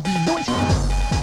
Baby.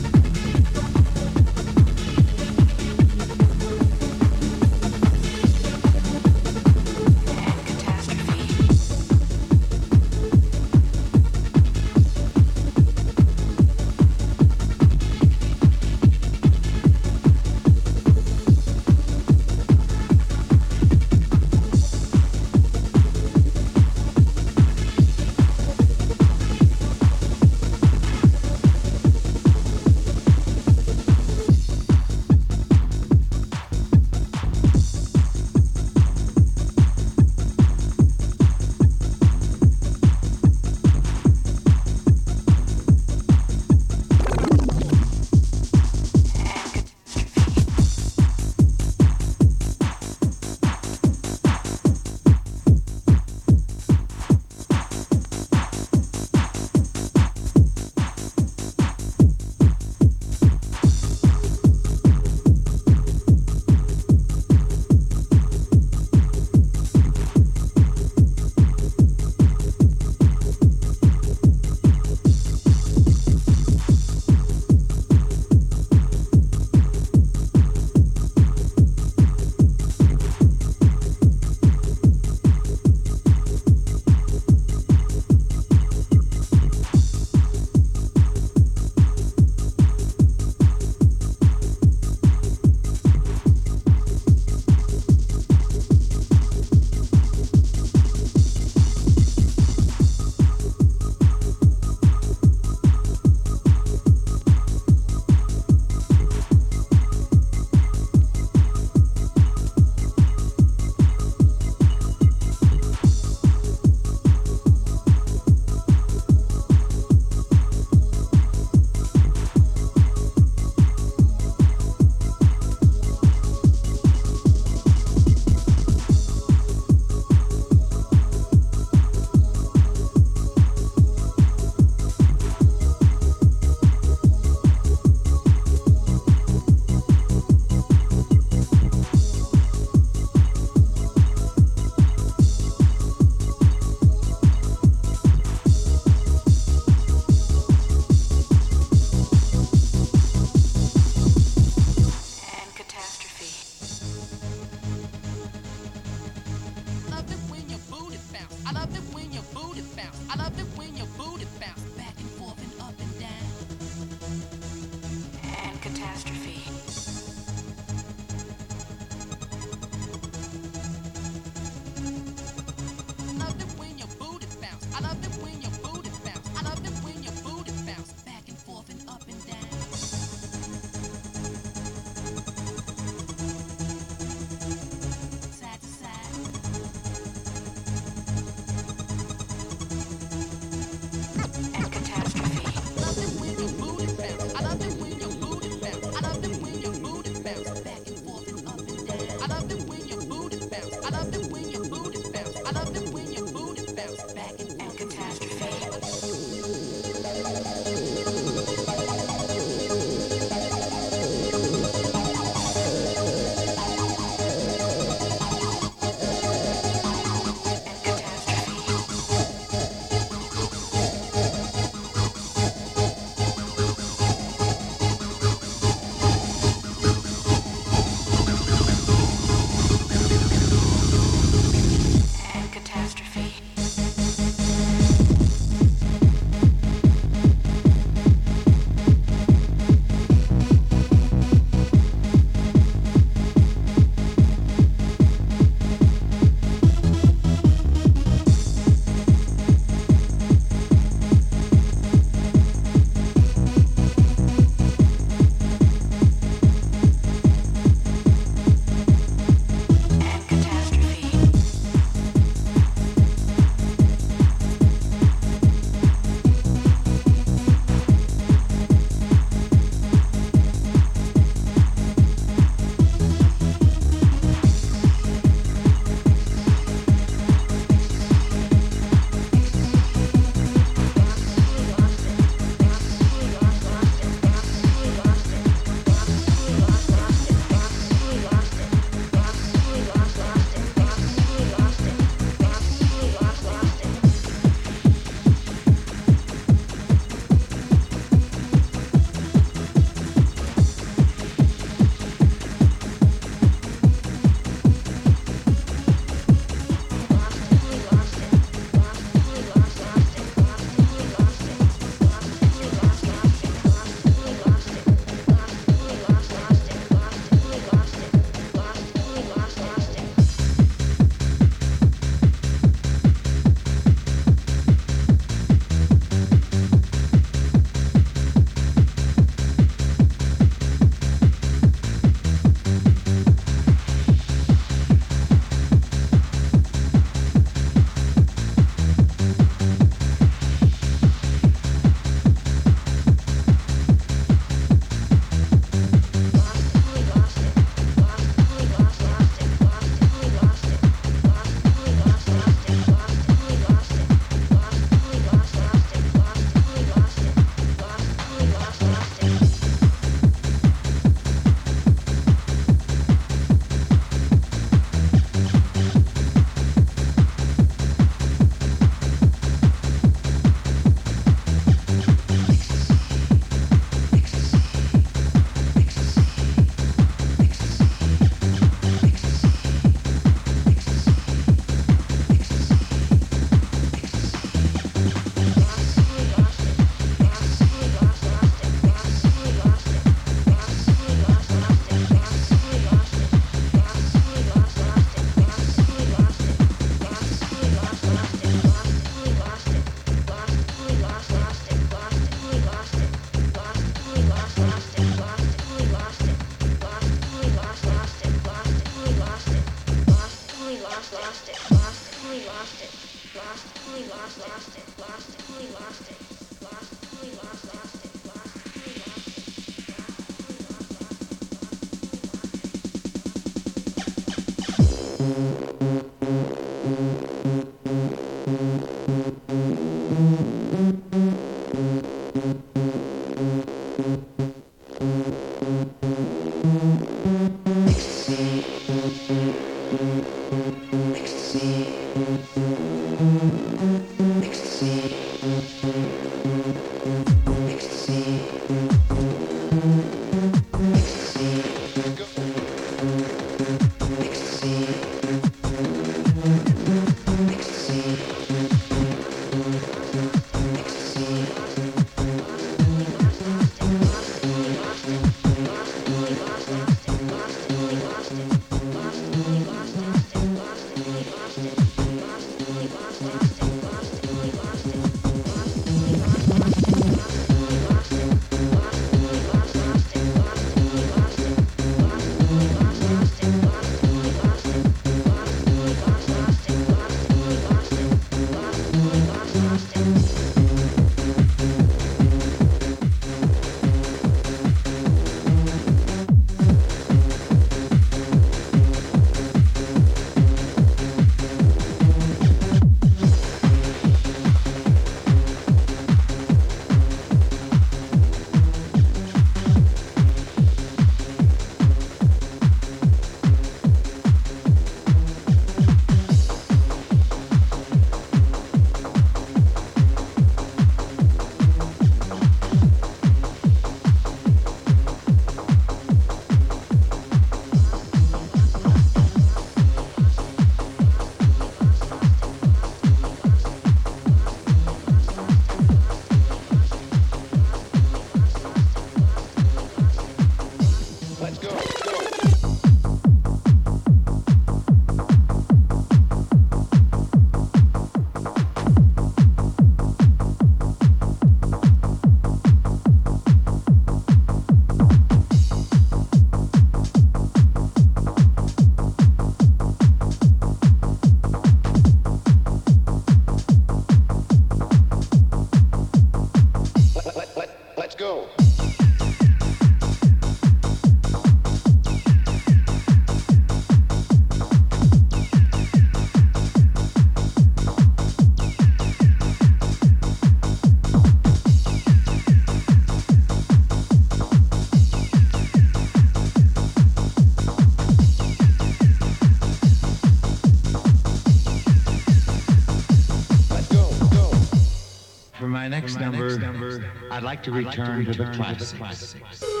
Like to return, like to, return to, the to the classics.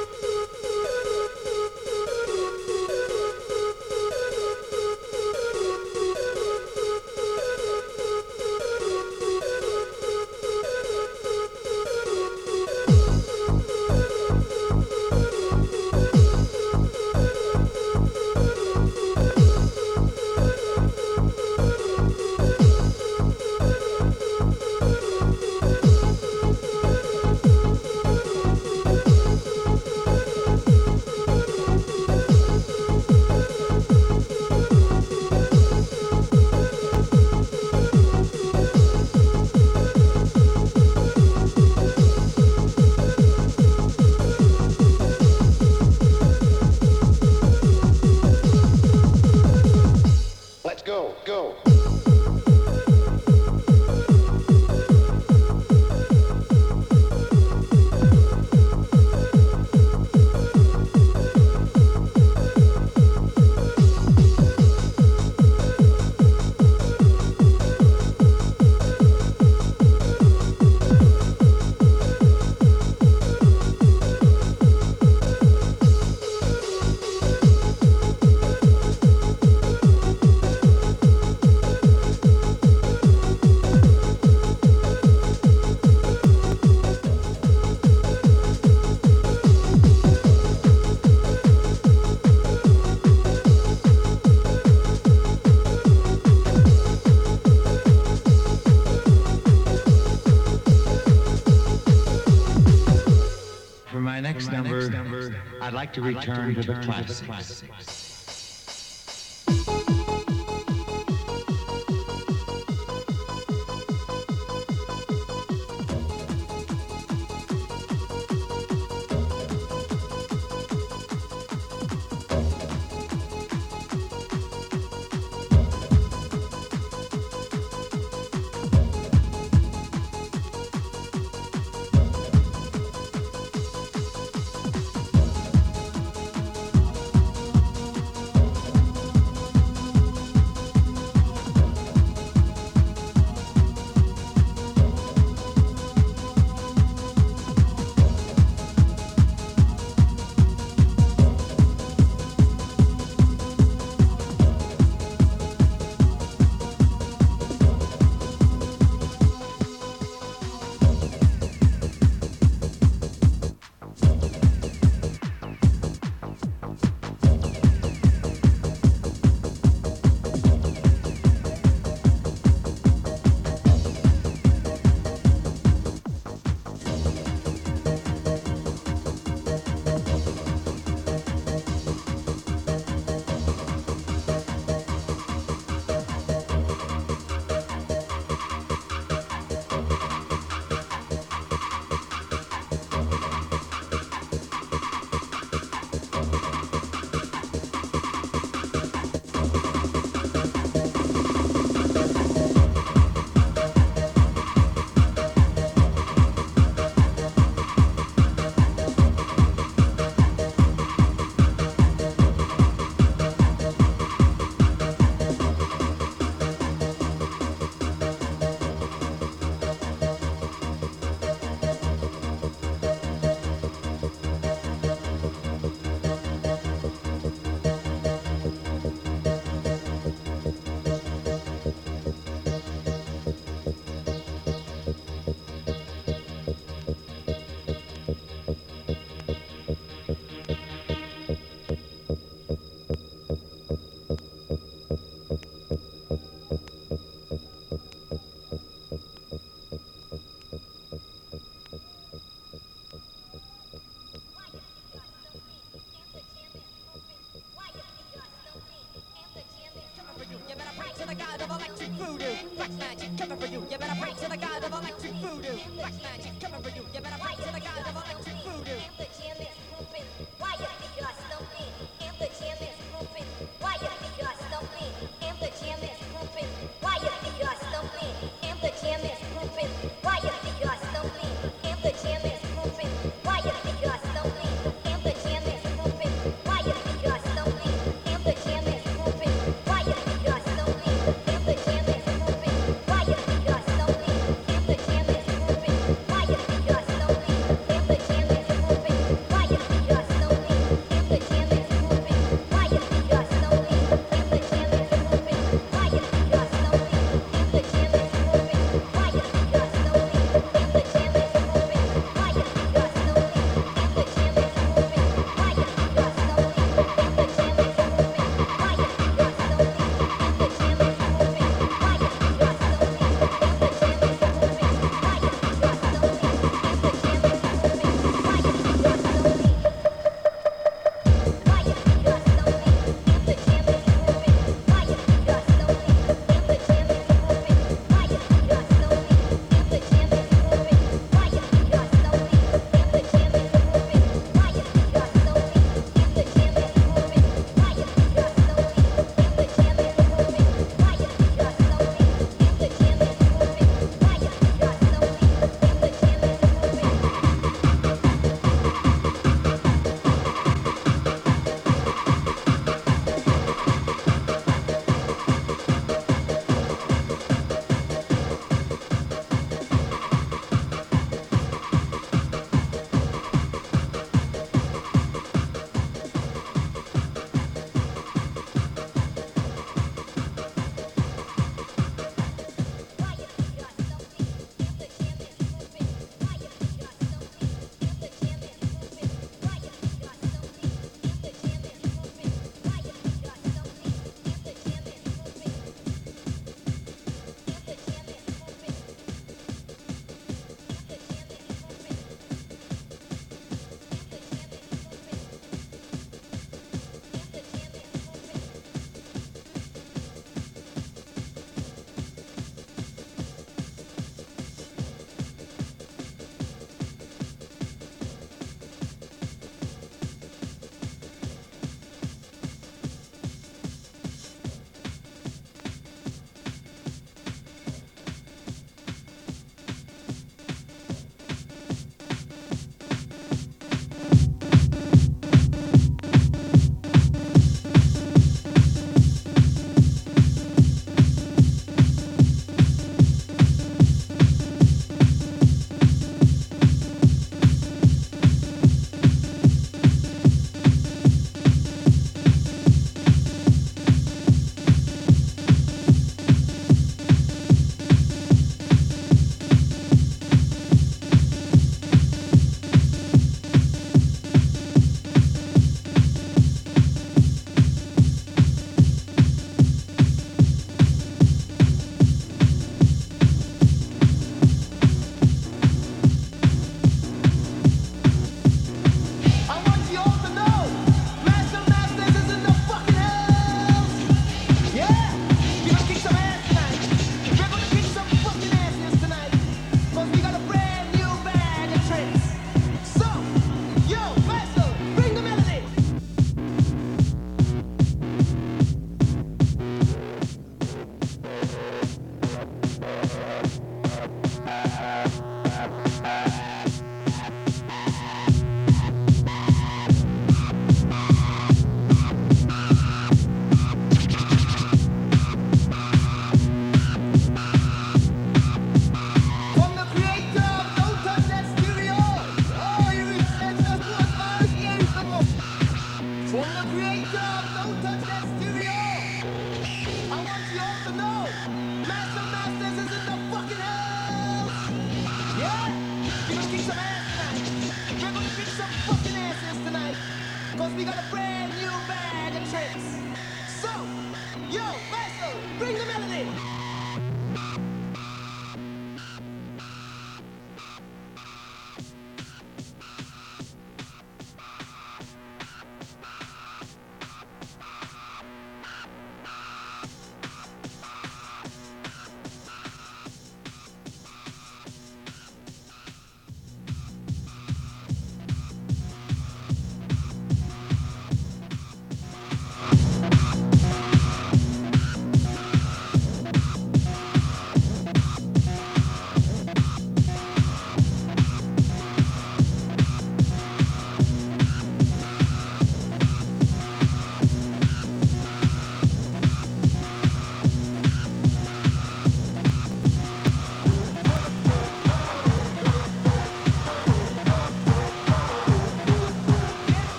Return, like to, return to, the to the classics.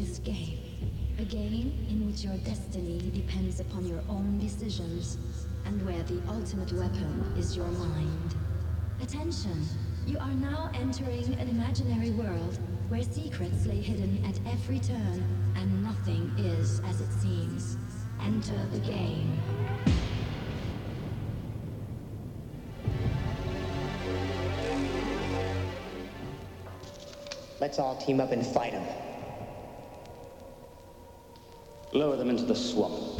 This game. A game in which your destiny depends upon your own decisions, and where the ultimate weapon is your mind. Attention! You are now entering an imaginary world where secrets lay hidden at every turn, and nothing is as it seems. Enter the game. Let's all team up and fight them. Lower them into the swamp.